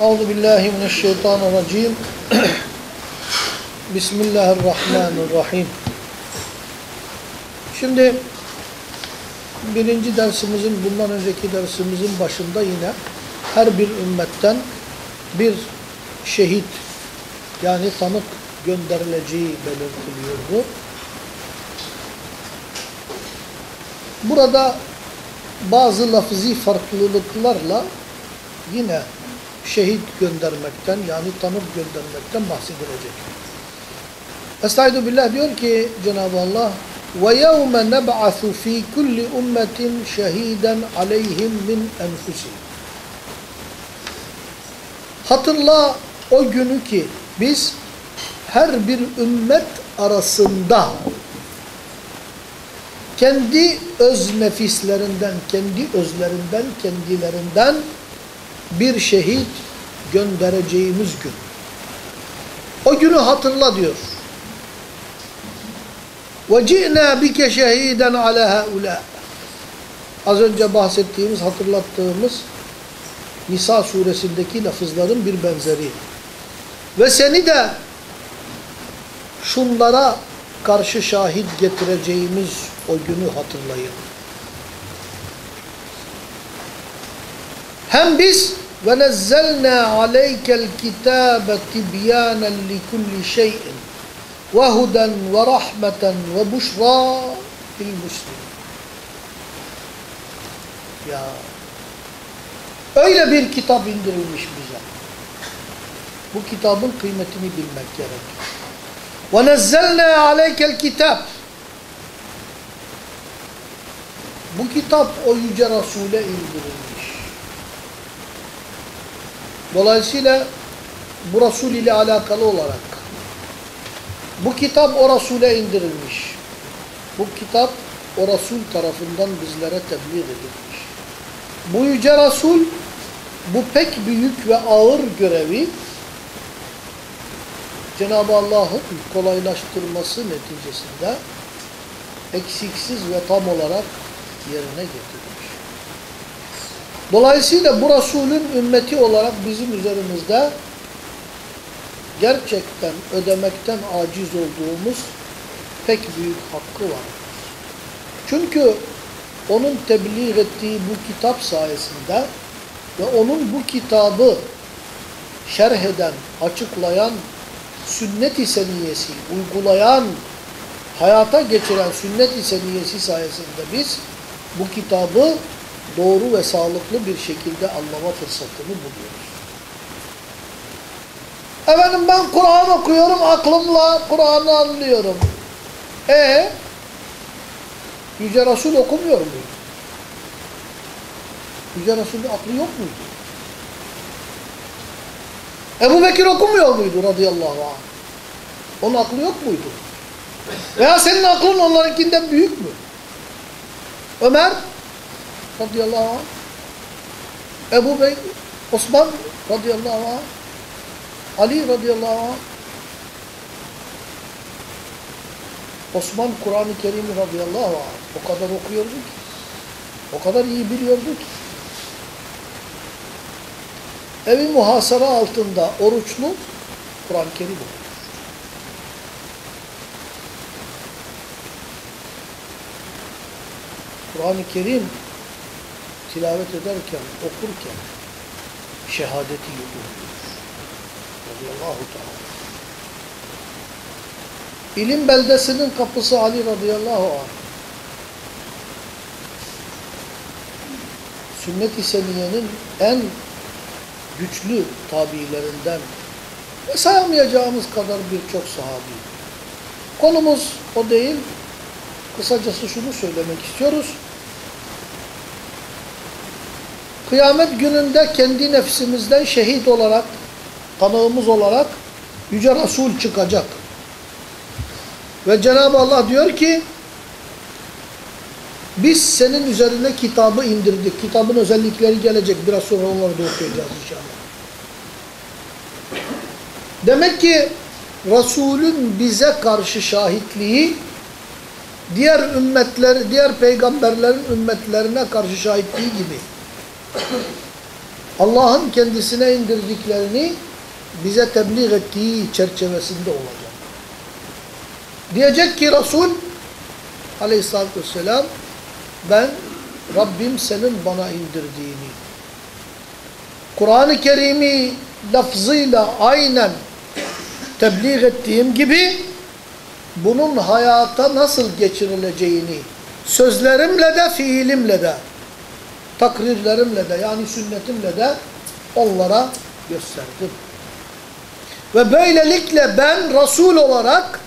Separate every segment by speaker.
Speaker 1: Euzu billahi mineşşeytanirracim. Bismillahirrahmanirrahim. Şimdi birinci dersimizin bundan önceki dersimizin başında yine her bir ümmetten bir şehit yani tanık gönderileceği belirtiliyordu. Burada bazı lafzi farklılıklarla yine şehit göndermekten yani tanık göndermekten bahsedilecek. Estaizu billah diyor ki Cenab-ı Allah وَيَوْمَ نَبْعَثُ ف۪ي كُلِّ اُمَّةٍ شَه۪يدًا عَلَيْهِمْ مِنْ اَنْفُسِهِمْ Hatırla o günü ki biz her bir ümmet arasında kendi öz nefislerinden, kendi özlerinden, kendilerinden bir şehit göndereceğimiz gün. O günü hatırla diyor. وَجِئْنَا بِكَ شَهِيدًا عَلَى هَؤُلَاءِ Az önce bahsettiğimiz, hatırlattığımız Nisa suresindeki lafızların bir benzeri. Ve seni de şunlara karşı şahit getireceğimiz o günü hatırlayın. Hem biz ve nezzelna aleykel kitabe tibyanen li kulli şeyin ve huden ve rahmeten ve buşra bil muslim. Ya öyle bir kitap indirilmiş bize. Bu kitabın kıymetini bilmek gerekir. Ve nezzelna aleykel kitab. Bu kitap o yüce Resul'e indirilmiş. Dolayısıyla bu Resul ile alakalı olarak bu kitap o Resul'e indirilmiş. Bu kitap o Resul tarafından bizlere tebliğ edilmiş. Bu yüce Resul bu pek büyük ve ağır görevi Cenab-ı Allah'ın kolaylaştırması neticesinde eksiksiz ve tam olarak yerine getirmiş. Dolayısıyla bu Resulün ümmeti olarak bizim üzerimizde gerçekten ödemekten aciz olduğumuz pek büyük hakkı var. Çünkü onun tebliğ ettiği bu kitap sayesinde ve onun bu kitabı şerh eden, açıklayan sünnet-i seniyesi, uygulayan, hayata geçiren sünnet-i seniyesi sayesinde biz bu kitabı doğru ve sağlıklı bir şekilde anlama fırsatını buluyoruz. Efendim ben Kur'an okuyorum, aklımla Kur'an'ı anlıyorum. E Yüce Resul okumuyor muydu? Yüce Resul'ün aklı yok muydu? Ebu Bekir okumuyor muydu radıyallahu anh? Onun aklı yok muydu? Veya senin aklın onlarınkinden büyük mü? Ömer radıyallahu anh, Ebu Bey, Osman radıyallahu anh, Ali radıyallahu anh, Osman Kur'an-ı Kerim radıyallahu anh. O kadar okuyordu ki, o kadar iyi biliyordu ki, evi muhasara altında oruçlu Kur'an-ı Kerim okuyor. Kur'an-ı Kerim tilavet ederken, okurken şehadeti yutuyor. Radıyallahu teala. İlim beldesinin kapısı Ali radıyallahu anh. Sünnet-i Seniye'nin en güçlü tabilerinden ve sayamayacağımız kadar birçok sahabi. Konumuz o değil. Kısacası şunu söylemek istiyoruz. Kıyamet gününde kendi nefsimizden şehit olarak, tanığımız olarak Yüce Resul çıkacak. Ve Cenab-ı Allah diyor ki, biz senin üzerine kitabı indirdik. Kitabın özellikleri gelecek. Biraz sonra onları da okuyacağız inşallah. Demek ki Resulün bize karşı şahitliği diğer ümmetler, diğer peygamberlerin ümmetlerine karşı şahitliği gibi Allah'ın kendisine indirdiklerini bize tebliğ ettiği çerçevesinde olacak. Diyecek ki Resul aleyhissalatü vesselam ben Rabbim senin bana indirdiğini Kur'an-ı Kerim'i lafzıyla aynen tebliğ ettiğim gibi bunun hayata nasıl geçirileceğini sözlerimle de fiilimle de takrirlerimle de yani sünnetimle de onlara gösterdim. Ve böylelikle ben Resul olarak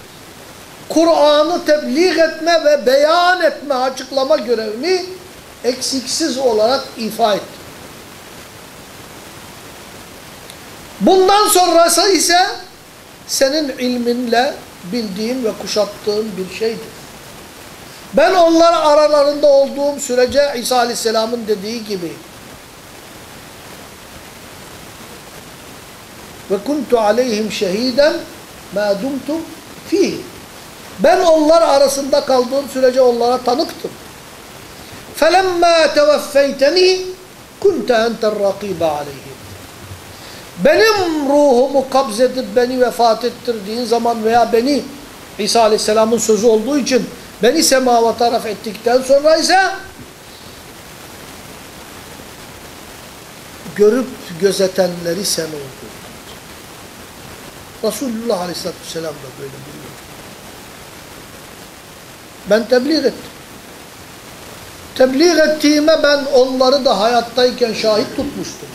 Speaker 1: Kur'an'ı tebliğ etme ve beyan etme, açıklama görevimi eksiksiz olarak ifa ettim. Bundan sonrası ise senin ilminle bildiğin ve kuşattığın bir şeydir. Ben onlar aralarında olduğum sürece İsa Aleyhisselam'ın dediği gibi ve kuntu aleyhim şehiden ma dumtum fihi. Ben onlar arasında kaldığım sürece onlara tanıktım. Felemma teveffeyteni kunte enter rakibe aleyhim. Benim ruhumu kabzedip beni vefat ettirdiğin zaman veya beni İsa Aleyhisselam'ın sözü olduğu için beni semava taraf ettikten sonra ise görüp gözetenleri sen oldun. Resulullah Aleyhisselatü Vesselam da böyle buyuruyor. Ben tebliğ ettim. Tebliğ ettiğime ben onları da hayattayken şahit tutmuştum.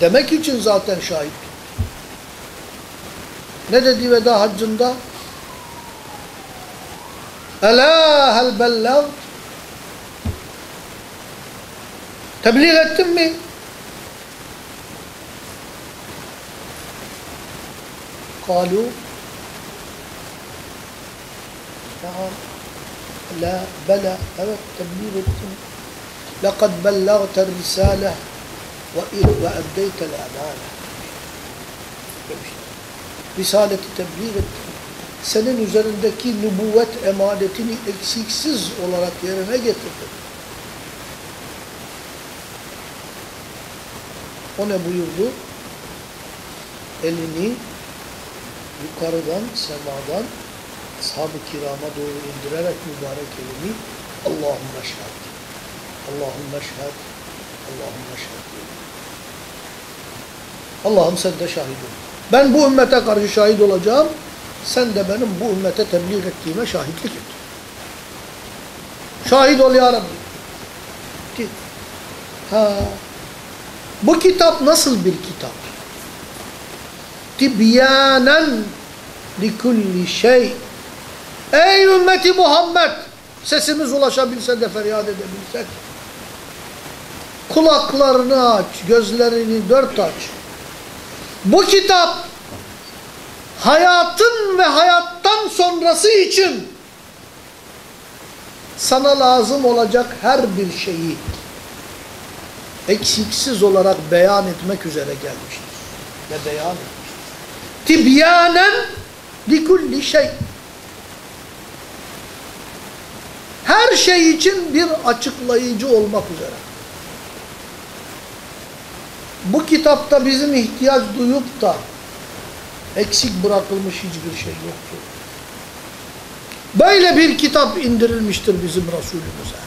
Speaker 1: Demek için zaten şahit. Ne dedi veda haccında? ألا هل بلغت؟ تبليغ التمي قالوا نعم. لا بلى تبليغ التمي لقد بلغت الرسالة وأديت الأمانة. رسالة تبليغ التمي Senin üzerindeki nübüvvet emanetini eksiksiz olarak yerine getirdim. O ne buyurdu? Elini yukarıdan, semadan ashab-ı kirama doğru indirerek mübarek elini Allahümme şehad. Allahümme şehad. Allahümme şehad. Allah'ım sen de şahit ol. Ben bu ümmete karşı şahit olacağım. Sen de benim bu ümmete tebliğ ettiğime şahitlik et. Şahit ol ya Rabbi. Ha. Bu kitap nasıl bir kitap? Tibyanen likulli şey. Ey ümmeti Muhammed! Sesimiz ulaşabilse de feryat edebilsek. Kulaklarını aç, gözlerini dört aç. Bu kitap hayatın ve hayattan sonrası için sana lazım olacak her bir şeyi eksiksiz olarak beyan etmek üzere gelmiştir. Ve beyan etmiştir. Tibyanen likulli şey. Her şey için bir açıklayıcı olmak üzere. Bu kitapta bizim ihtiyaç duyup da eksik bırakılmış hiçbir şey yoktur. Böyle bir kitap indirilmiştir bizim Resulümüze.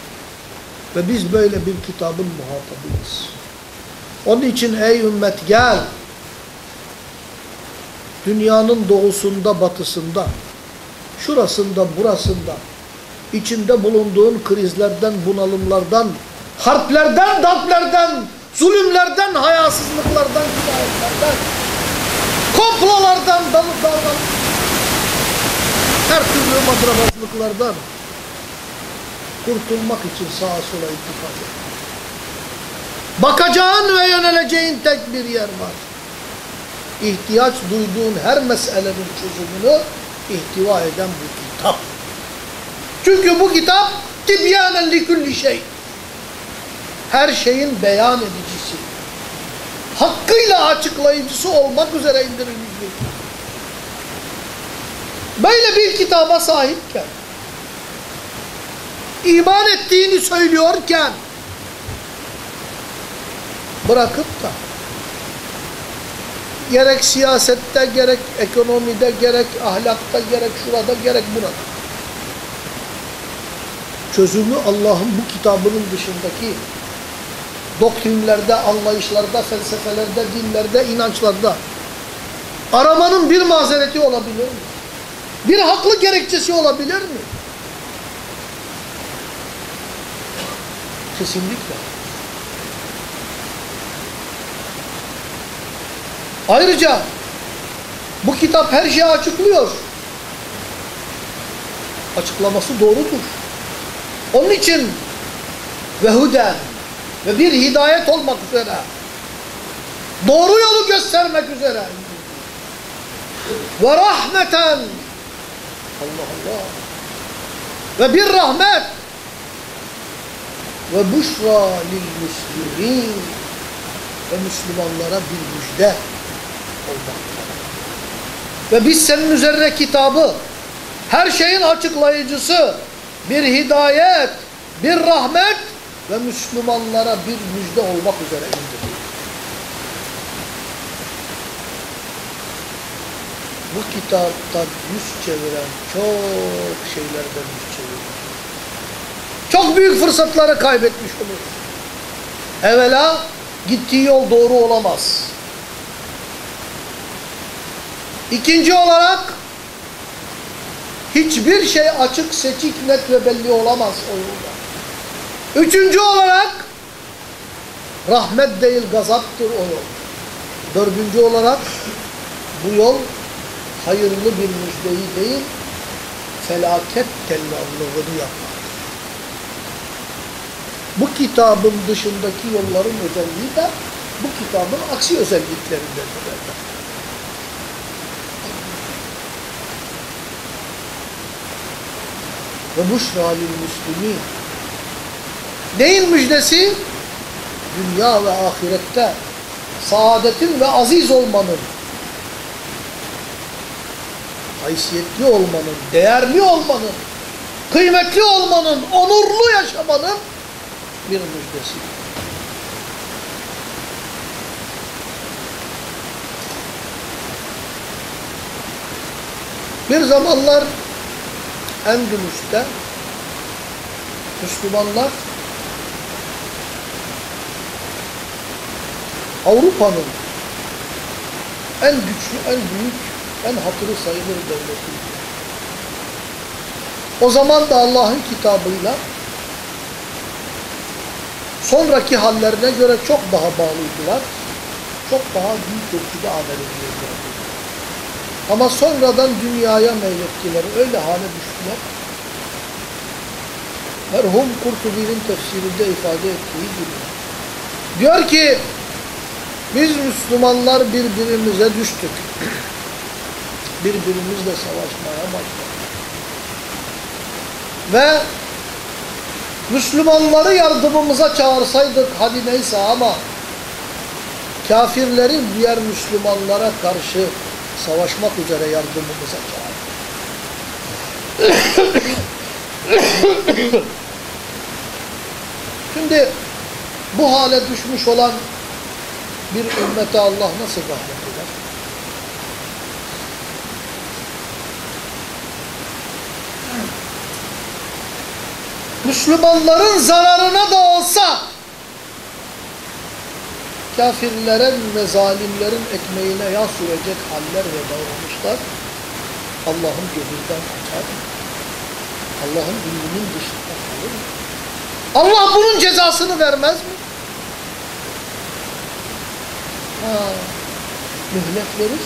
Speaker 1: Ve biz böyle bir kitabın muhatabıyız. Onun için ey ümmet gel. Dünyanın doğusunda, batısında, şurasında, burasında, içinde bulunduğun krizlerden, bunalımlardan, harplerden, darplerden, zulümlerden, hayasızlıklardan, cinayetlerden, komplolardan, dalıp davran, her türlü madrabazlıklardan kurtulmak için sağa sola ittifak. Bakacağın ve yöneleceğin tek bir yer var. İhtiyaç duyduğun her meselenin çözümünü ihtiva eden bu kitap. Çünkü bu kitap tibyanen likulli şey. Her şeyin beyan edicisi. Hakkıyla açıklayıcısı olmak üzere indirilmiş bir kitap. Böyle bir kitaba sahipken iman ettiğini söylüyorken bırakıp da gerek siyasette, gerek ekonomide, gerek ahlakta, gerek şurada, gerek burada. Çözümü Allah'ın bu kitabının dışındaki doktrinlerde, anlayışlarda, felsefelerde, dinlerde, inançlarda aramanın bir mazereti olabilir mi? Bir haklı gerekçesi olabilir mi? Kesinlikle. Ayrıca bu kitap her şeyi açıklıyor. Açıklaması doğrudur. Onun için ve huden ve bir hidayet olmak üzere doğru yolu göstermek üzere. Ve rahmeten Allah Allah. Ve bir rahmet. Ve buşra lil müslimin. Ve Müslümanlara bir müjde olmak. Ve biz senin üzerine kitabı her şeyin açıklayıcısı bir hidayet, bir rahmet ve Müslümanlara bir müjde olmak üzere indirdik. Bu kitaptan yüz çeviren çok şeylerden yüz çevirir. Çok büyük fırsatları kaybetmiş olur. Evvela gittiği yol doğru olamaz. İkinci olarak hiçbir şey açık, seçik, net ve belli olamaz o yolda. Üçüncü olarak rahmet değil gazaptır o yol. Dördüncü olarak bu yol hayırlı bir müjdeyi değil felaket tellallığını yapmak. Bu kitabın dışındaki yolların özelliği de bu kitabın aksi özelliklerindendir. Ve buşra lil müslimin. Neyin müjdesi? Dünya ve ahirette saadetin ve aziz olmanın, haysiyetli olmanın, değerli olmanın, kıymetli olmanın, onurlu yaşamanın bir müjdesi. Bir zamanlar Endülüs'te Müslümanlar Avrupa'nın en güçlü, en büyük, en hatırı sayılır devletiydi. O zaman da Allah'ın kitabıyla sonraki hallerine göre çok daha bağlıydılar. Çok daha büyük ölçüde amel ediyorlardı. Ama sonradan dünyaya meylettiler. Öyle hale düştüler. Merhum Kurtubi'nin tefsirinde ifade ettiği gibi. Diyor ki biz Müslümanlar birbirimize düştük. Birbirimizle savaşmaya başladık. Ve Müslümanları yardımımıza çağırsaydık hadi neyse ama kafirleri diğer Müslümanlara karşı savaşmak üzere yardımımıza çağırdı. Şimdi bu hale düşmüş olan bir ümmete Allah nasıl rahmet eder? Müslümanların zararına da olsa kafirlerin ve zalimlerin ekmeğine yağ sürecek haller ve davranışlar Allah'ın gözünden kaçar. Allah'ın ilminin dışında kalır. Allah bunun cezasını vermez mi? Ha, mühlet verir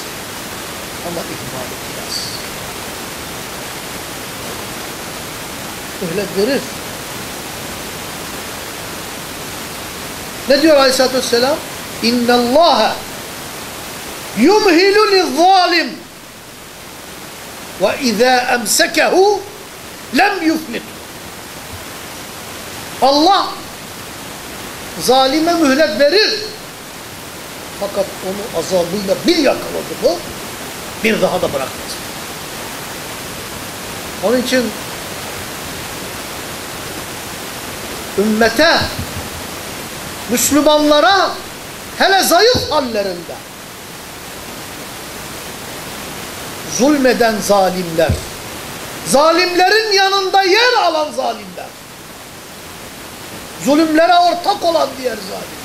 Speaker 1: ama ihmal etmez. Mühlet verir. Ne diyor Aleyhisselatü Vesselam? Allah yumhilu lizzalim ve izâ emsekehu lem yuflit. Allah zalime mühlet verir. Fakat onu azabıyla bir yakaladı mı bir daha da bırakmaz. Onun için ümmete Müslümanlara hele zayıf hallerinde zulmeden zalimler, zalimlerin yanında yer alan zalimler, zulümlere ortak olan diğer zalimler,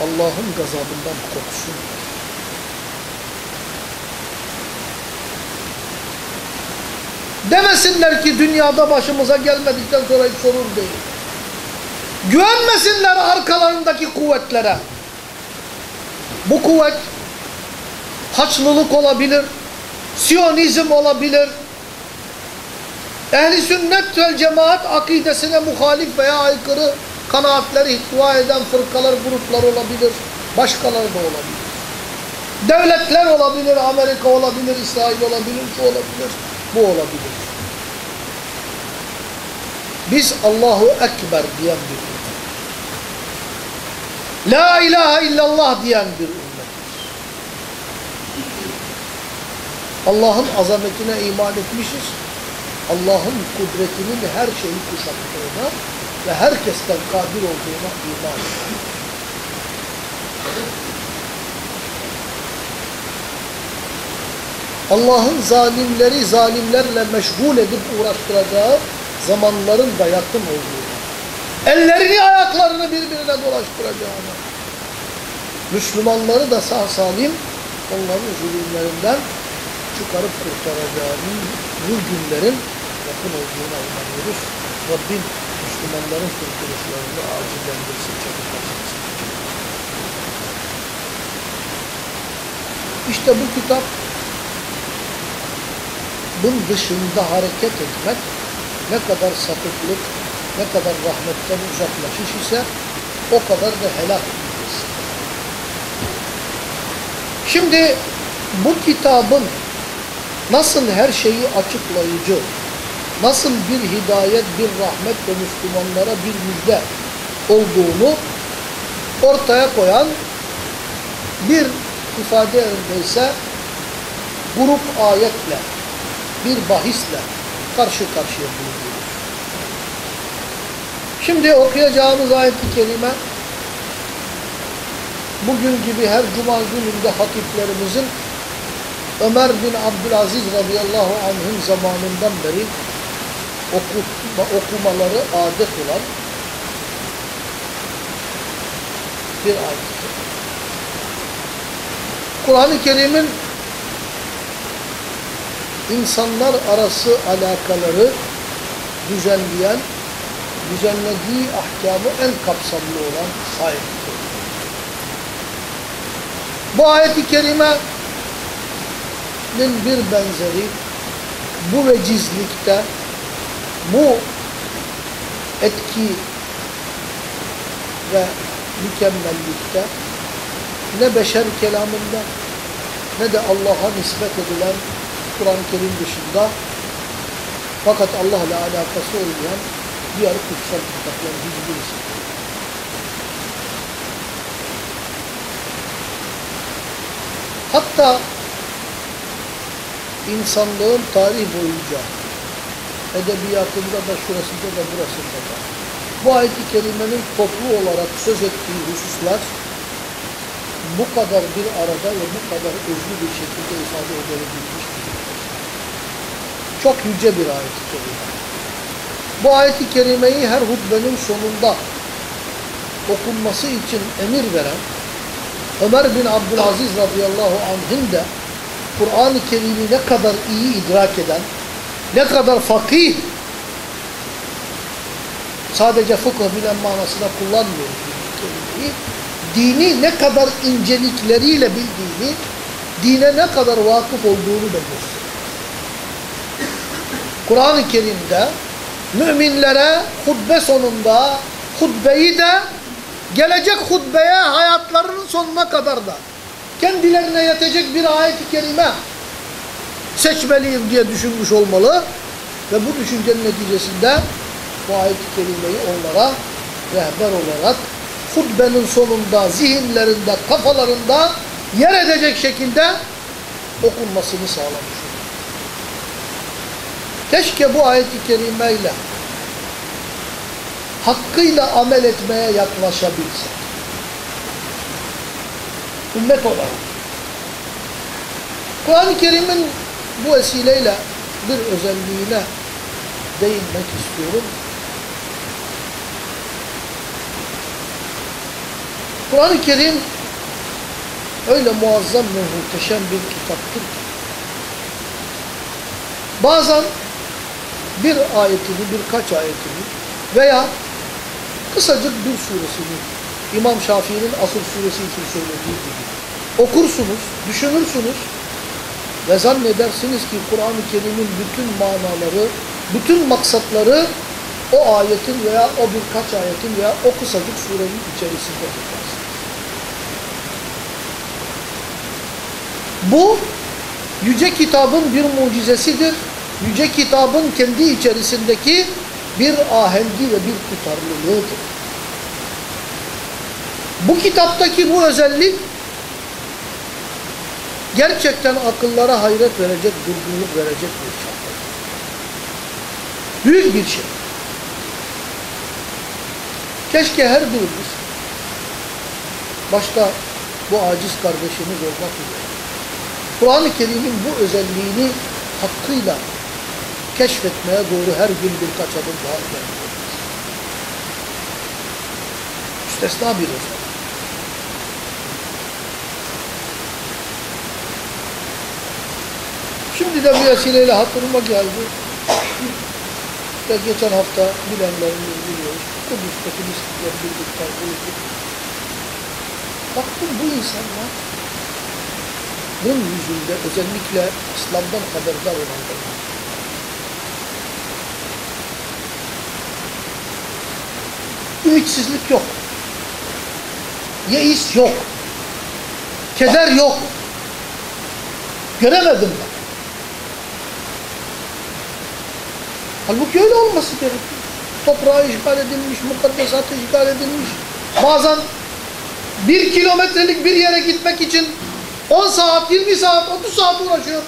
Speaker 1: Allah'ın gazabından korksunlar. Demesinler ki dünyada başımıza gelmedikten sonra hiç sorun değil. Güvenmesinler arkalarındaki kuvvetlere. Bu kuvvet Haçlılık olabilir, Siyonizm olabilir, ehli sünnet vel cemaat akidesine muhalif veya aykırı kanaatleri ihtiva eden fırkalar, gruplar olabilir, başkaları da olabilir. Devletler olabilir, Amerika olabilir, İsrail olabilir, şu olabilir, bu olabilir. Biz Allahu Ekber diyen bir ümmet. La ilahe illallah diyen bir ümmet. Allah'ın azametine iman etmişiz. Allah'ın kudretinin her şeyi kuşattığına ve herkesten kadir olduğuna iman. Allah'ın zalimleri zalimlerle meşgul edip uğraştıracağı zamanların da yakın olduğunu, ellerini ayaklarını birbirine dolaştıracağını, Müslümanları da sağ salim onların zulümlerinden çıkarıp kurtaracağının bu günlerin yakın olduğuna inanıyoruz. Rabbim Müslümanların kurtuluşlarını acillendirsin, çabuklasın. İşte bu kitap bunun dışında hareket etmek ne kadar sapıklık, ne kadar rahmetten uzaklaşış ise o kadar da helak edilmesi. Şimdi bu kitabın nasıl her şeyi açıklayıcı, nasıl bir hidayet, bir rahmet ve Müslümanlara bir müjde olduğunu ortaya koyan bir ifade yerindeyse grup ayetle, bir bahisle karşı karşıya bulunuyoruz. Şimdi okuyacağımız ayet-i kerime bugün gibi her cuma gününde hatiplerimizin Ömer bin Abdülaziz radıyallahu anh'ın zamanından beri okutma, okumaları adet olan bir ayet. Kur'an-ı Kerim'in insanlar arası alakaları düzenleyen, düzenlediği ahkamı en kapsamlı olan ayet-i Bu ayet-i kerimenin bir benzeri bu vecizlikte, bu etki ve mükemmellikte ne beşer kelamında ne de Allah'a nispet edilen Kur'an-ı Kerim dışında fakat Allah ile alakası olmayan diğer kutsal kitapların hiçbirisi. Hatta insanlığın tarih boyunca edebiyatında da şurasında da burasında da bu ayet-i kerimenin toplu olarak söz ettiği hususlar bu kadar bir arada ve bu kadar özlü bir şekilde ifade edilebilmiş çok yüce bir ayet-i kerime. Bu ayet-i kerimeyi her hutbenin sonunda okunması için emir veren Ömer bin Abdülaziz radıyallahu anh'ın da Kur'an-ı Kerim'i ne kadar iyi idrak eden, ne kadar fakih, sadece fıkıh bilen manasına kullanmıyoruz kelimeyi, dini ne kadar incelikleriyle bildiğini, dine ne kadar vakıf olduğunu da. Kur'an-ı Kerim'de müminlere hutbe sonunda hutbeyi de gelecek hutbeye hayatlarının sonuna kadar da kendilerine yetecek bir ayet-i kerime seçmeliyim diye düşünmüş olmalı ve bu düşüncenin neticesinde bu ayet-i kerimeyi onlara rehber olarak hutbenin sonunda zihinlerinde, kafalarında yer edecek şekilde okunmasını sağlamış. Keşke bu ayet-i kerimeyle hakkıyla amel etmeye yaklaşabilsek. Ümmet olarak. Kur'an-ı Kerim'in bu vesileyle bir özelliğine değinmek istiyorum. Kur'an-ı Kerim öyle muazzam ve muhteşem bir kitaptır ki bazen bir ayetini, birkaç ayetini veya kısacık bir suresini İmam Şafii'nin Asır suresi için söylediği gibi okursunuz, düşünürsünüz ve zannedersiniz ki Kur'an-ı Kerim'in bütün manaları, bütün maksatları o ayetin veya o birkaç ayetin veya o kısacık surenin içerisinde bularsınız. Bu yüce kitabın bir mucizesidir. Yüce kitabın kendi içerisindeki bir ahengi ve bir tutarlılığıdır. Bu kitaptaki bu özellik gerçekten akıllara hayret verecek, durgunluk verecek bir şey. Büyük bir şey. Keşke her birimiz başta bu aciz kardeşimiz olmak üzere Kur'an-ı Kerim'in bu özelliğini hakkıyla keşfetmeye doğru her gün birkaç adım daha ilerliyoruz. Müstesna bir özellik. Şimdi de bir vesileyle hatırıma geldi. İşte geçen hafta bilenlerimiz biliyoruz. Kudüs'teki mistikler birlikte bulunduk. Baktım bu insanlar bunun yüzünde özellikle İslam'dan haberdar olanlar ümitsizlik yok. Yeis yok. Keder yok. Göremedim ben. Halbuki öyle olması gerekiyor. Toprağı işgal edilmiş, mukaddesat işgal edilmiş. Bazen bir kilometrelik bir yere gitmek için 10 saat, 20 saat, 30 saat uğraşıyor.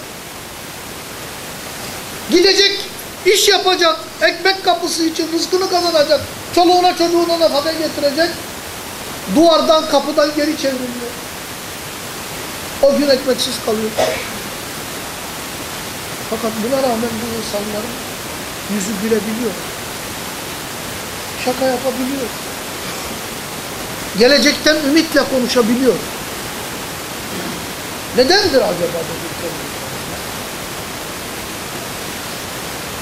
Speaker 1: Gidecek, iş yapacak, ekmek kapısı için rızkını kazanacak, çoluğuna çocuğuna nafaka getirecek, duvardan kapıdan geri çevriliyor. O gün ekmeksiz kalıyor. Fakat buna rağmen bu insanların yüzü gülebiliyor. Şaka yapabiliyor. Gelecekten ümitle konuşabiliyor. Nedendir acaba dedikleri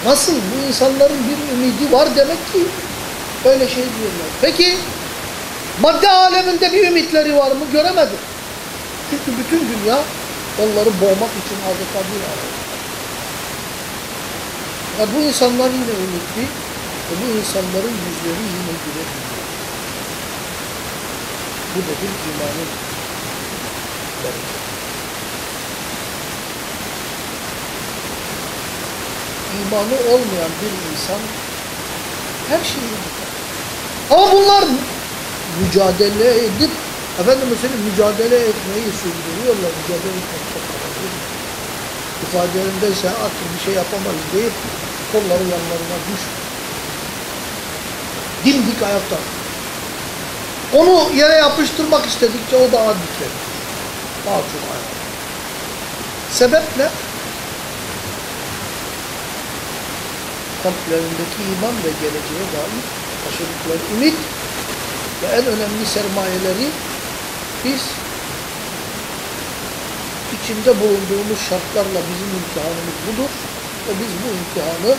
Speaker 1: Nasıl? Bu insanların bir ümidi var demek ki öyle şey diyorlar. Peki madde aleminde bir ümitleri var mı? Göremedim. Çünkü bütün dünya onları boğmak için adeta bir alem. Ya bu insanlar yine ümitli ve bu insanların yüzleri yine gülebiliyor. Bu da bir imanın imanı olmayan bir insan her şeyi yapar. Ama bunlar mücadele edip efendim mesela mücadele etmeyi sürdürüyorlar. Mücadele etmek çok önemli. İfadelerindeyse artık bir şey yapamayız deyip kolları yanlarına düş. Dimdik ayakta. Onu yere yapıştırmak istedikçe o daha dikler. Daha çok ayak. Sebep ne? kalplerindeki iman ve geleceğe dair taşıdıkları ümit ve en önemli sermayeleri biz içinde bulunduğumuz şartlarla bizim imtihanımız budur ve biz bu imtihanı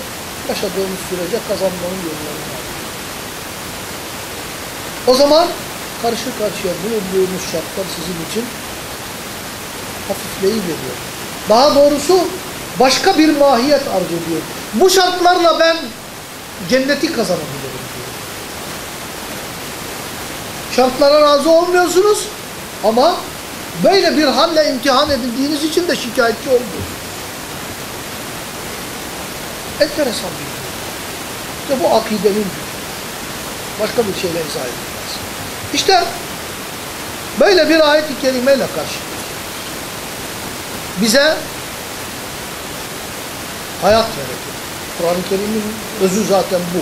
Speaker 1: yaşadığımız sürece kazanmanın yollarını. O zaman karşı karşıya bulunduğumuz şartlar sizin için hafifleyiveriyor. Daha doğrusu başka bir mahiyet arz ediyor. Bu şartlarla ben cenneti kazanabilirim diyor. Şartlara razı olmuyorsunuz ama böyle bir halle imtihan edildiğiniz için de şikayetçi olmuyorsunuz. Enteresan bir şey. İşte bu akidenin. Başka bir şeyle izah edilmez. İşte böyle bir ayet-i kerimeyle karşıyız. Bize hayat verecek. Kur'an-ı Kerim'in özü zaten bu.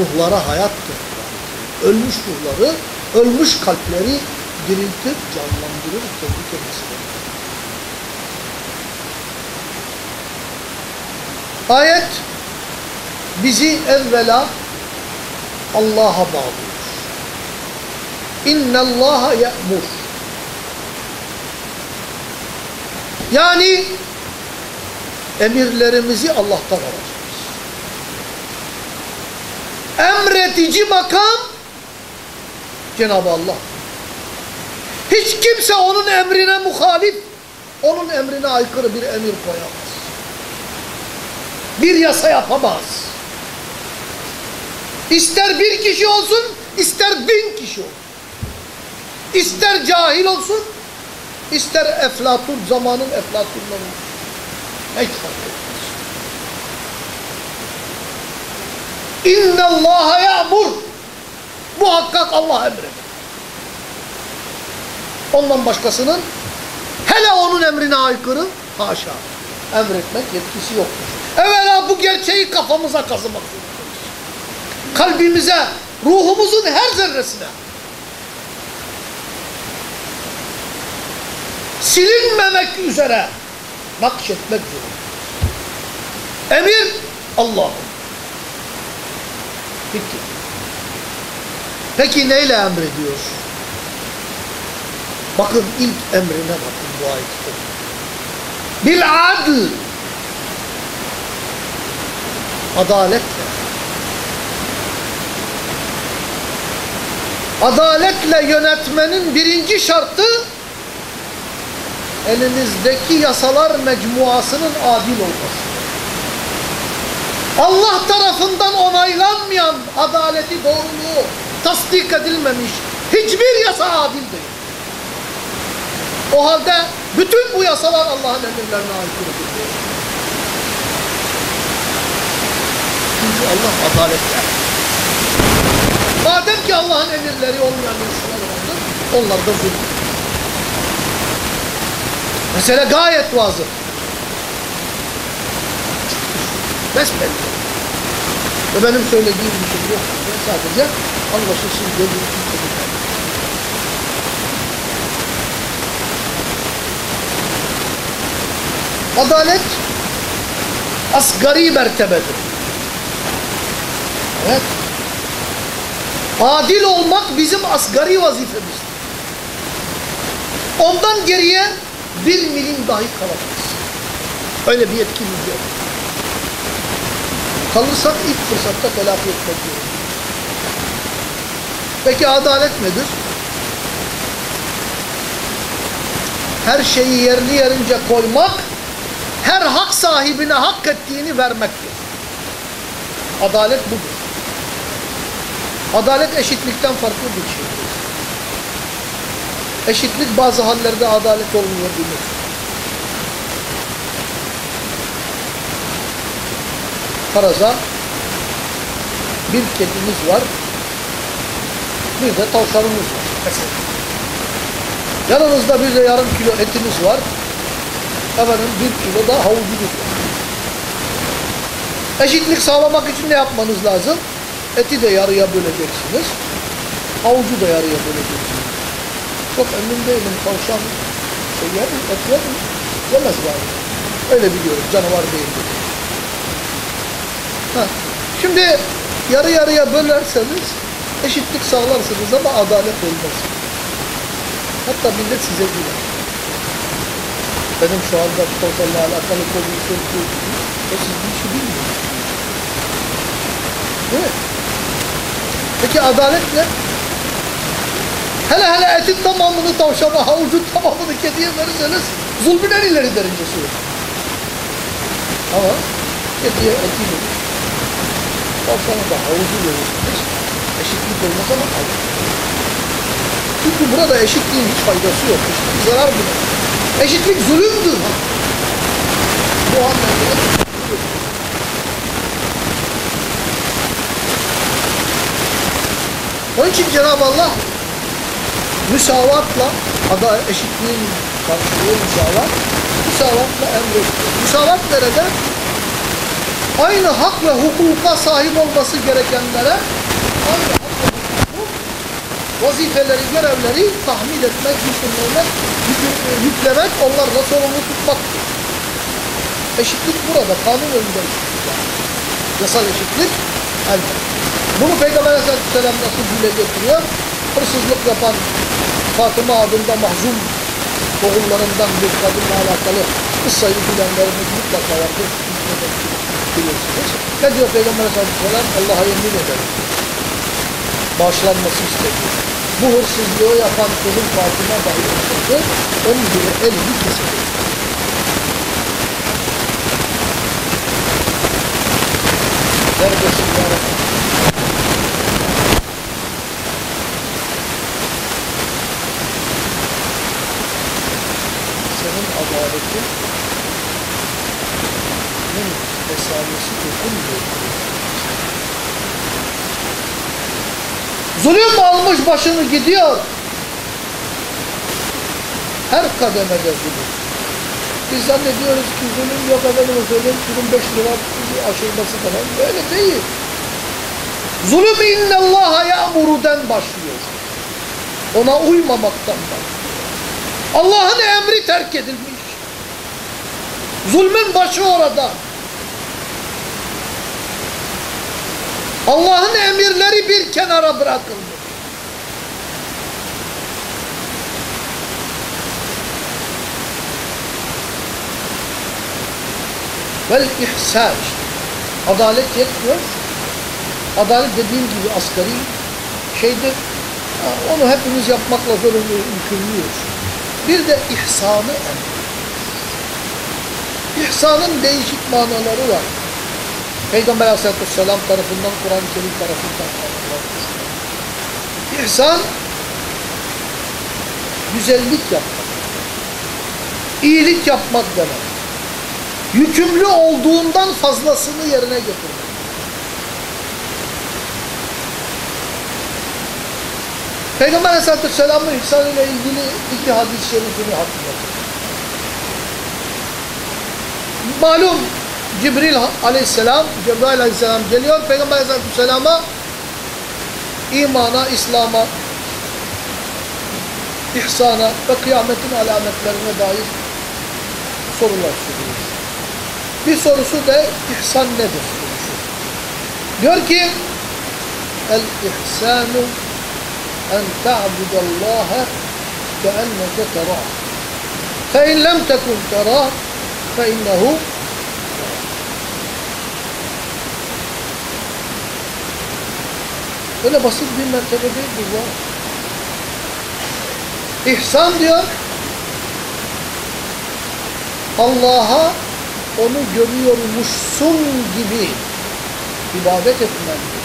Speaker 1: ruhlara hayattır. Ölmüş ruhları, ölmüş kalpleri diriltir, canlandırır kendi kendisine. Ayet bizi evvela Allah'a bağlıyor. İnne Allaha ye'mur. Yani emirlerimizi Allah'tan alacağız. Emretici makam Cenab-ı Allah. Hiç kimse onun emrine muhalif, onun emrine aykırı bir emir koyamaz. Bir yasa yapamaz. İster bir kişi olsun, ister bin kişi olsun. İster cahil olsun, ister eflatun, zamanın eflatunları olsun. Hiç fark etmez. İnne Allah'a ya'mur. Muhakkak Allah emreder. Ondan başkasının hele onun emrine aykırı haşa emretmek yetkisi yoktur. Evvela bu gerçeği kafamıza kazımak zorundayız. Kalbimize, ruhumuzun her zerresine silinmemek üzere nakşetmek zorundayız. Emir Allah'ın. Peki. Peki neyle emrediyor? Bakın ilk emrine bakın bu ayette. Bil adl. Adaletle. Adaletle yönetmenin birinci şartı elinizdeki yasalar mecmuasının adil olması. Allah tarafından onaylanmayan adaleti, doğruluğu tasdik edilmemiş hiçbir yasa adil değil. O halde bütün bu yasalar Allah'ın emirlerine aykırıdır. Çünkü Allah adaletli. Madem ki Allah'ın emirleri olmayan yasalar vardır, onlar da zulüm. Mesele gayet vazı. Besbelli. Ve benim söylediğim bir şey yok. Ben sadece anlaşılsın diye bir şey Adalet asgari mertebedir. Evet. Adil olmak bizim asgari vazifemizdir. Ondan geriye bir milim dahi kalamayız. Öyle bir yetkimiz yok. Kalırsak ilk fırsatta telafi etmek zorundayız. Peki adalet nedir? Her şeyi yerli yerince koymak, her hak sahibine hak ettiğini vermektir. Adalet budur. Adalet eşitlikten farklı bir şeydir. Eşitlik bazı hallerde adalet olmuyor bilir. Faraza bir kedimiz var, bir de tavşanımız var mesela. Yanınızda bir de yarım kilo etimiz var, efendim bir kilo da havucumuz var. Eşitlik sağlamak için ne yapmanız lazım? Eti de yarıya böleceksiniz, havucu da yarıya böleceksiniz. Çok emin değilim tavşan şey yer mi, et yer mi? Yemez galiba. Öyle biliyorum, canavar değildir. Ha. Şimdi yarı yarıya bölerseniz eşitlik sağlarsınız ama adalet olmaz. Hatta millet size güler. Benim şu anda tavşanla alakalı konuşuyorum. O siz bir işi bilmiyor. Değil mi? Peki adalet ne? Hele hele etin tamamını tavşana, havucun tamamını kediye verirseniz zulmün en ileri derecesi olur. Ama kediye eti verir. Tavşana da havucu verirseniz eşitlik olmaz ama havuç. Çünkü burada eşitliğin hiç faydası yok. Eşitlik zarar bile. Eşitlik zulümdür. Bu anlamda Onun için Cenab-ı Allah müsavatla ada eşitliğin karşılığı müsavat müsavatla emrediyor. Müsavat nerede? aynı hak ve hukuka sahip olması gerekenlere aynı vazifeleri, görevleri tahmin etmek, yüklemek, yüklemek, onlarla sorumlu tutmak. Eşitlik burada, kanun önünde eşitlik var. Yasal eşitlik elbette. Bunu Peygamber Aleyhisselam nasıl dile getiriyor? Hırsızlık yapan Fatıma adında mahzum oğullarından bir kadınla alakalı kıssayı bilenlerimiz mutlaka vardır. Bilirsiniz. Ne diyor Peygamber Aleyhisselam? Allah'a yemin ederim. Bağışlanması istediyor. Bu hırsızlığı yapan kızın Fatıma dahi olsaydı onun bile elini kesilir. Neredesin ya Rabbi? Senin adaletin mesalesi dokunmuyor. Zulüm almış başını gidiyor. Her kademede zulüm. Biz zannediyoruz ki zulüm yok efendim zulüm, zulüm 5 lira aşırması falan. Böyle değil. Zulüm innallaha ya'muru'den başlıyor. Ona uymamaktan başlıyor. Allah'ın emri terk edilmiş. Zulmün başı orada. Allah'ın emirleri bir kenara bırakıldı. Vel ihsan. Adalet yetmiyor. Adalet dediğim gibi asgari şeydir. Onu hepimiz yapmakla zorunlu, yükümlüyüz. Bir de ihsanı emri. İhsanın değişik manaları var. Peygamber Aleyhisselatü Vesselam tarafından, Kur'an-ı Kerim tarafından. İhsan, güzellik yapmak, iyilik yapmak demek. Yükümlü olduğundan fazlasını yerine getirmek. Peygamber Aleyhisselatü Vesselam'ın ihsan ile ilgili iki hadis-i şerifini hatırlatır. Malum Cibril aleyhisselam, Cebrail aleyhisselam geliyor Peygamber aleyhisselam'a imana, İslam'a, ihsana ve kıyametin alametlerine dair sorular soruyor. Bir sorusu da ihsan nedir sorusu. Diyor ki El-ihsanu en ta'budallaha keenneke terah. Fe in lem tekun terah fe innehu Öyle basit bir mertebe değil bu var. İhsan diyor, Allah'a onu görüyormuşsun gibi ibadet etmendir.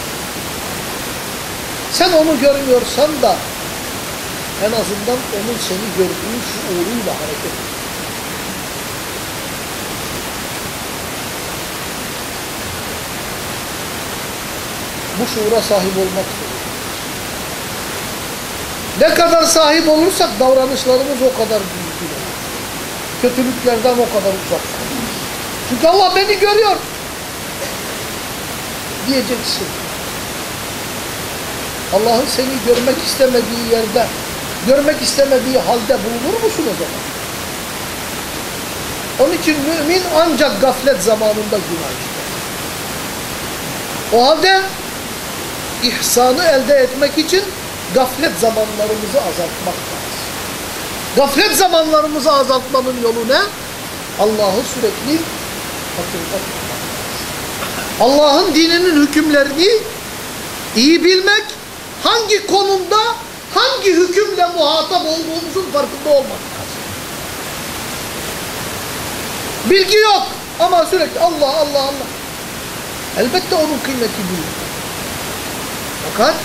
Speaker 1: Sen onu görmüyorsan da en azından onun seni gördüğü şuuruyla hareket et. Bu şuura sahip olmak Ne kadar sahip olursak davranışlarımız o kadar olur. Kötülüklerden o kadar uzak Çünkü Allah beni görüyor. Diyeceksin. Allah'ın seni görmek istemediği yerde, görmek istemediği halde bulunur musun o zaman? Onun için mümin ancak gaflet zamanında günah işler. O halde ihsanı elde etmek için gaflet zamanlarımızı azaltmak lazım. Gaflet zamanlarımızı azaltmanın yolu ne? Allah'ı sürekli hatırda tutmak Allah'ın dininin hükümlerini iyi bilmek, hangi konumda, hangi hükümle muhatap olduğumuzun farkında olmak lazım. Bilgi yok ama sürekli Allah Allah Allah. Elbette onun kıymeti büyük. Fakat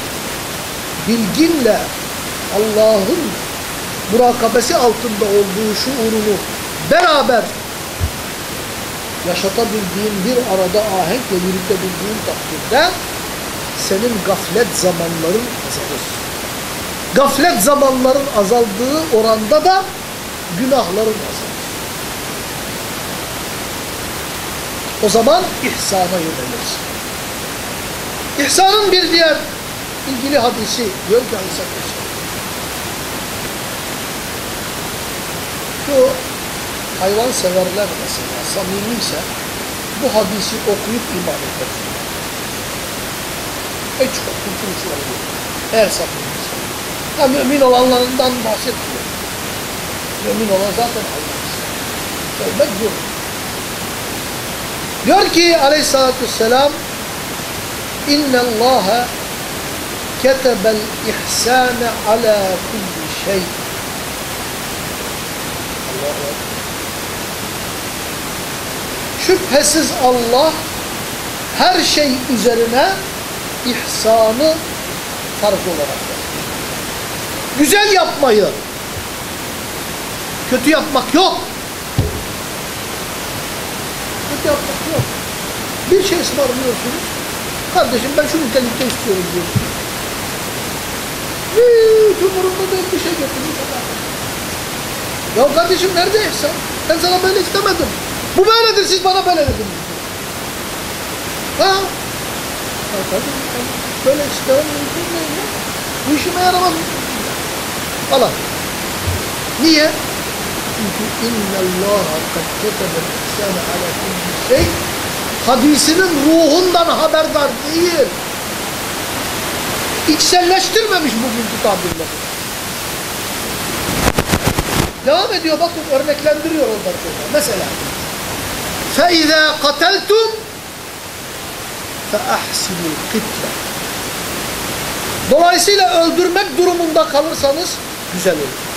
Speaker 1: bilginle Allah'ın murakabesi altında olduğu şuurunu beraber yaşatabildiğin bir arada ahenkle yürütebildiğin takdirde senin gaflet zamanların azalır. Gaflet zamanların azaldığı oranda da günahların azalır. O zaman ihsana yönelirsin. İhsanın bir diğer ilgili hadisi diyor ki Aleyhisselatü Vesselam. Şu hayvan severler mesela samimi ise bu hadisi okuyup iman eder. Hiç kurtuluş yok. Eğer samimi ise. Ha, mümin olanlarından bahsetmiyor. Mümin olan zaten hayvan. Sevmek dur. Diyor ki aleyhissalatü vesselam İnne Ala kulli şey. Allahu Ekber. Şüphesiz Allah her şey üzerine ihsanı farz olarak vermiş. Güzel yapmayı, kötü yapmak yok. Kötü yapmak yok. Bir şey ısmarlıyorsunuz. Kardeşim ben şu nitelikte istiyorum diyorsunuz. Hiç umurumda değil bir şey götürmüş adam. Ya kardeşim nerede ihsan? Ben sana böyle istemedim. Bu böyledir siz bana böyle dediniz. Ha? Ya kardeşim ben böyle istemem mümkün değil ya. Bu işime yaramaz. Falan. Niye? Çünkü innallâhe kad ketebel ihsâne ala kulli şey hadisinin ruhundan haberdar değil İçselleştirmemiş bugünkü tabirleri. Devam ediyor bakın örneklendiriyor onlar sonra. Mesela فَاِذَا قَتَلْتُمْ فَاَحْسِنُوا الْقِتْلَ Dolayısıyla öldürmek durumunda kalırsanız güzel olur.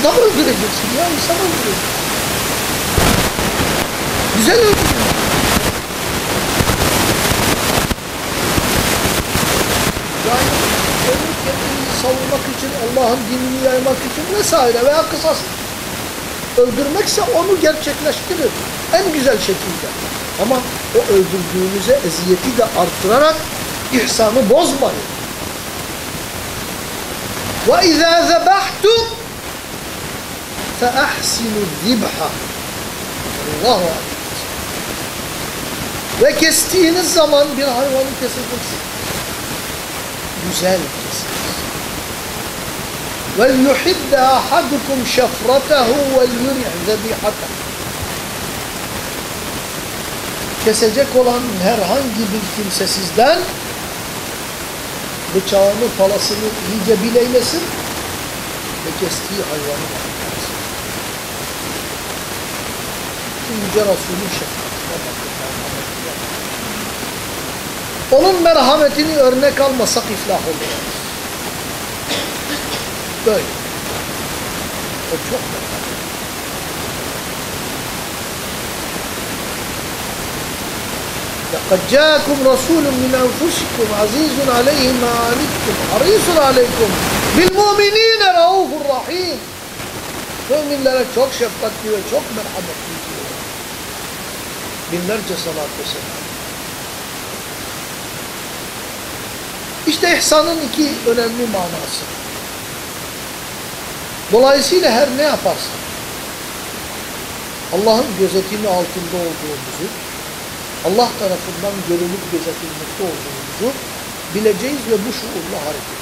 Speaker 1: Adam öldüreceksin ya, insan öldüreceksin. Güzel öldüreceksin. Yani kendi kendini savunmak için, Allah'ın dinini yaymak için vesaire veya kısas öldürmekse onu gerçekleştirir. En güzel şekilde. Ama o öldürdüğünüze eziyeti de arttırarak ihsanı bozmayın. وَاِذَا ذَبَحْتُمْ فَاَحْسِنُوا الذِّبْحَ Allahu Akbar. Ve kestiğiniz zaman bir hayvanı keseceksin. Güzel kesiniz. وَلْيُحِدَّ أَحَدُكُمْ شَفْرَتَهُ وَلْيُرِعْ ذَبِيحَتَهُ Kesecek olan herhangi bir kimse sizden bıçağını, palasını iyice bileylesin ve kestiği hayvanı bakmasın. Yüce Resulün şefkatine bakın. Onun merhametini örnek almasak iflah olmayız. Böyle. O çok merhametli. لقد جاءكم رسول من أنفسكم عزيز عليه ما عنتم حريص عليكم بالمؤمنين رؤوف رحيم Müminlere çok şefkatli ve çok merhametli diyor. Binlerce salat ve selam. İşte ihsanın iki önemli manası. Dolayısıyla her ne yaparsan Allah'ın gözetimi altında olduğumuzu Allah tarafından görülüp gözetilmekte olduğumuzu bileceğiz ve bu şuurla hareket.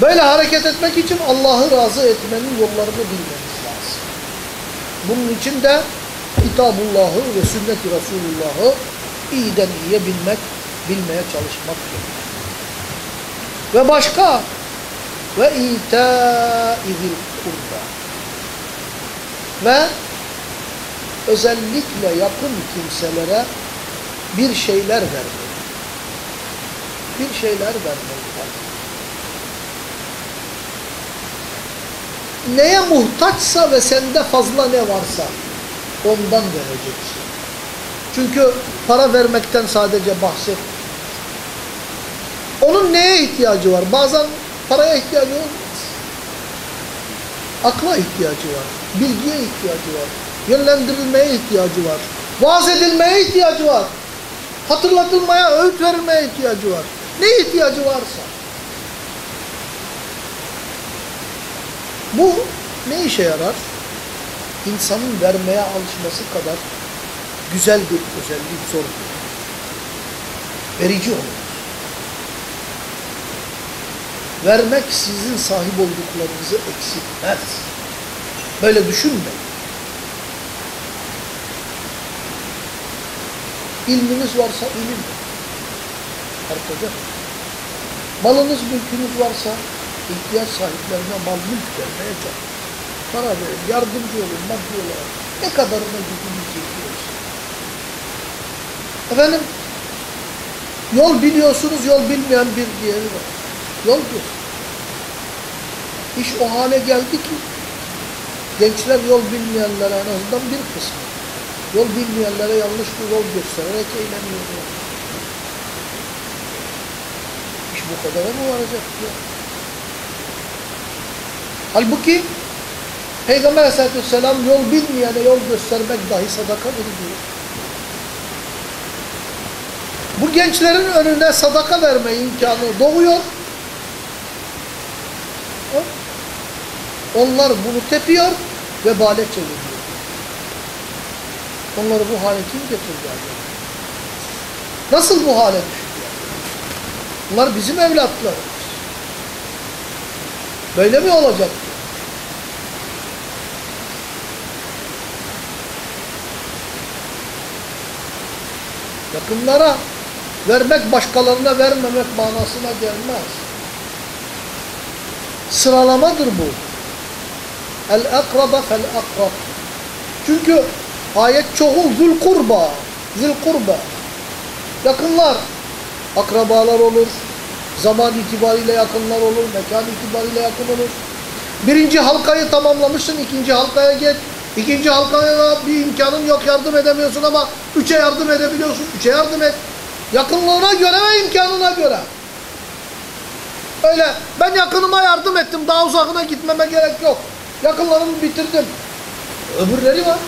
Speaker 1: Böyle hareket etmek için Allah'ı razı etmenin yollarını bilmemiz lazım. Bunun için de Kitabullah'ı ve sünnet-i Resulullah'ı iyiden iyiye bilmek, bilmeye çalışmak gerekir. Ve başka ve itâizil kurba ve özellikle yakın kimselere bir şeyler vermeyi. Bir şeyler vermeyi. Neye muhtaçsa ve sende fazla ne varsa ondan vereceksin. Çünkü para vermekten sadece bahset. Onun neye ihtiyacı var? Bazen paraya ihtiyacı olmaz. Akla ihtiyacı var. Bilgiye ihtiyacı var yönlendirilmeye ihtiyacı var. Vaaz edilmeye ihtiyacı var. Hatırlatılmaya, öğüt verilmeye ihtiyacı var. Ne ihtiyacı varsa. Bu ne işe yarar? İnsanın vermeye alışması kadar güzel bir özellik zor. Verici olur. Vermek sizin sahip olduklarınızı eksiltmez. Böyle düşünmeyin. İlminiz varsa ilim artacak. Malınız, mülkünüz varsa ihtiyaç sahiplerine mal mülk vermeye. Para verin, yardımcı olun maddi olarak. Ne kadarına gücünüz yetiyorsa. Efendim, yol biliyorsunuz, yol bilmeyen bir diğeri var. Yol diyorsun. İş o hale geldi ki, gençler yol bilmeyenlere en azından bir kısmı, yol bilmeyenlere yanlış bir yol göstererek eğleniyorlar. İş bu kadara mı varacak ya? Halbuki Peygamber aleyhissalatü vesselam yol bilmeyene yol göstermek dahi sadakadır diyor. Bu gençlerin önüne sadaka verme imkanı doğuyor. Onlar bunu tepiyor ve bale çeviriyor. Onları bu hale kim getirdi? Nasıl bu hale düştüler? Bunlar bizim evlatlarımız. Böyle mi olacak? Yakınlara vermek başkalarına vermemek manasına gelmez. Sıralamadır bu. El-akraba fel-akrab. Çünkü ayet çoğul zül kurba. Zül kurba. Yakınlar. Akrabalar olur. Zaman itibariyle yakınlar olur. Mekan itibariyle yakın olur. Birinci halkayı tamamlamışsın. ikinci halkaya geç. İkinci halkaya bir imkanın yok yardım edemiyorsun ama üçe yardım edebiliyorsun. Üçe yardım et. Yakınlığına göre ve imkanına göre. Öyle ben yakınıma yardım ettim daha uzakına gitmeme gerek yok. Yakınlarımı bitirdim. Öbürleri var.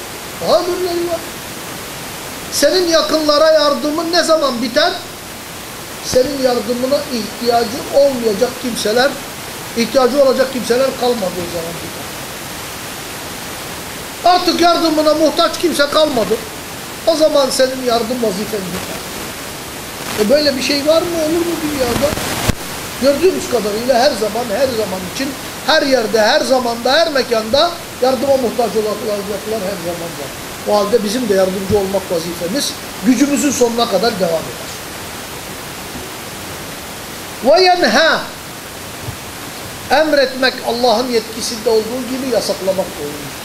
Speaker 1: Daha öbürleri var. Senin yakınlara yardımın ne zaman biter? Senin yardımına ihtiyacı olmayacak kimseler, ihtiyacı olacak kimseler kalmadığı zaman biter. Artık yardımına muhtaç kimse kalmadı. O zaman senin yardım vazifen biter. E böyle bir şey var mı olur mu dünyada? Gördüğümüz kadarıyla her zaman her zaman için her yerde, her zamanda, her mekanda yardıma muhtaç olacaklar her zaman var. O halde bizim de yardımcı olmak vazifemiz gücümüzün sonuna kadar devam eder. Yenha emretmek Allah'ın yetkisinde olduğu gibi yasaklamak da onun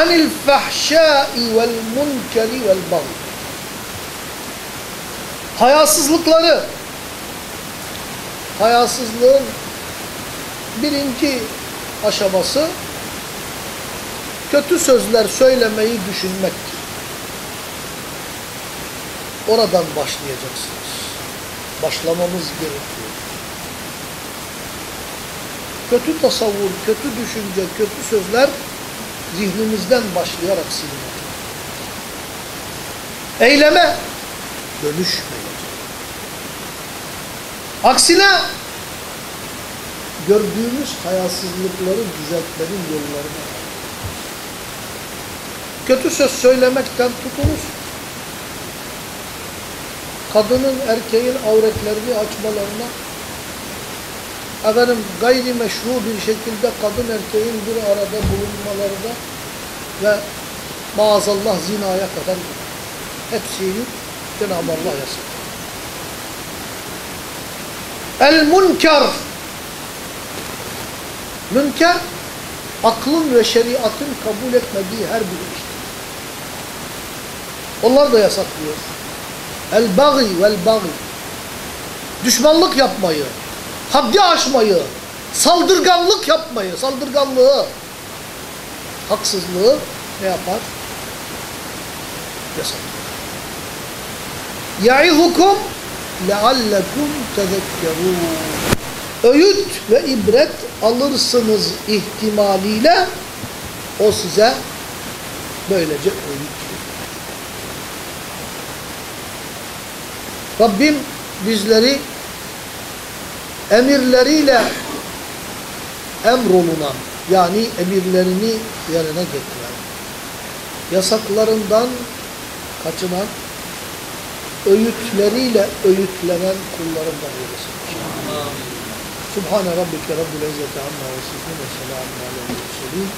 Speaker 1: anil fahşai vel munkeri vel bagı. Hayasızlıkları, hayasızlığın birinci aşaması kötü sözler söylemeyi düşünmektir. Oradan başlayacaksınız. Başlamamız gerekiyor. Kötü tasavvur, kötü düşünce, kötü sözler zihnimizden başlayarak silinecek. Eyleme dönüşmeyecek. Aksine gördüğümüz hayasızlıkları düzeltmenin yollarına kötü söz söylemekten tutunuz. Kadının erkeğin avretlerini açmalarına efendim gayrimeşru bir şekilde kadın erkeğin bir arada bulunmalarına ve maazallah zinaya kadar hepsini Cenab-ı Allah yasak. El münker. Münker, aklın ve şeriatın kabul etmediği her bir iştir. Onlar da yasaklıyor. El bagi vel bagi. Düşmanlık yapmayı, haddi aşmayı, saldırganlık yapmayı, saldırganlığı, haksızlığı ne yapar? Yasaklıyor. Ya'izukum لَعَلَّكُمْ تَذَكَّرُونَ Öğüt ve ibret alırsınız ihtimaliyle o size böylece öğüt Rabbim bizleri emirleriyle emrolunan yani emirlerini yerine getiren, yasaklarından kaçınan, öğütleriyle öğütlenen kullarından eylesin. Subhane rabbike rabbil izzeti amma yasifun ve selamun aleyhi ve sellem.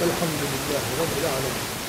Speaker 1: Velhamdülillahi rabbil alemin.